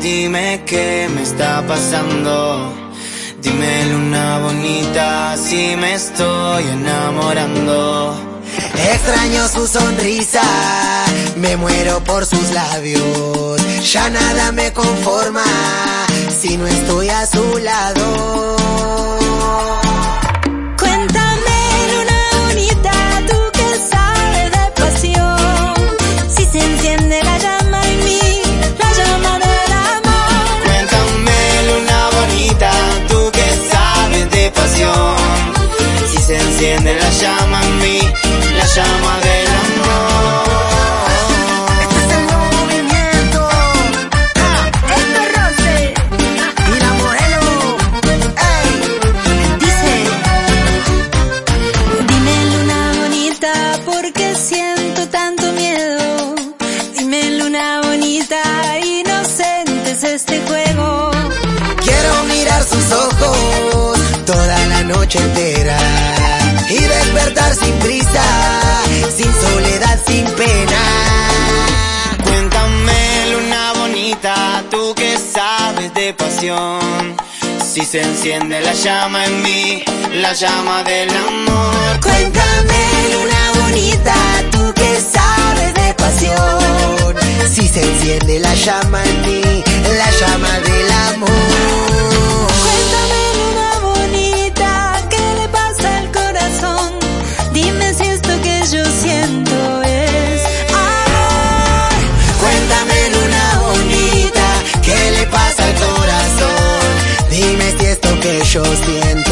dime qué me está pasando. Dime luna bonita si me estoy enamorando. Extraño su sonrisa, me muero por sus labios. Ya nada me conforma si no estoy a su lado. Enciende la llama en mí, la llama del amor. Este es el nuevo movimiento. Ah, esto roce. Y la modelo. Ey. Dice, dime luna bonita, porque siento tanto miedo. Dime luna bonita, inocente es este juego. Quiero mirar sus ojos toda la noche entera sin prisa, sin soledad, sin pena. Cuéntame, luna bonita, tú que sabes de pasión. Si se enciende la llama en mí, la llama del amor. Cuéntame, luna bonita, tú que sabes de pasión. Si se enciende la llama en mí, la llama del amor. 800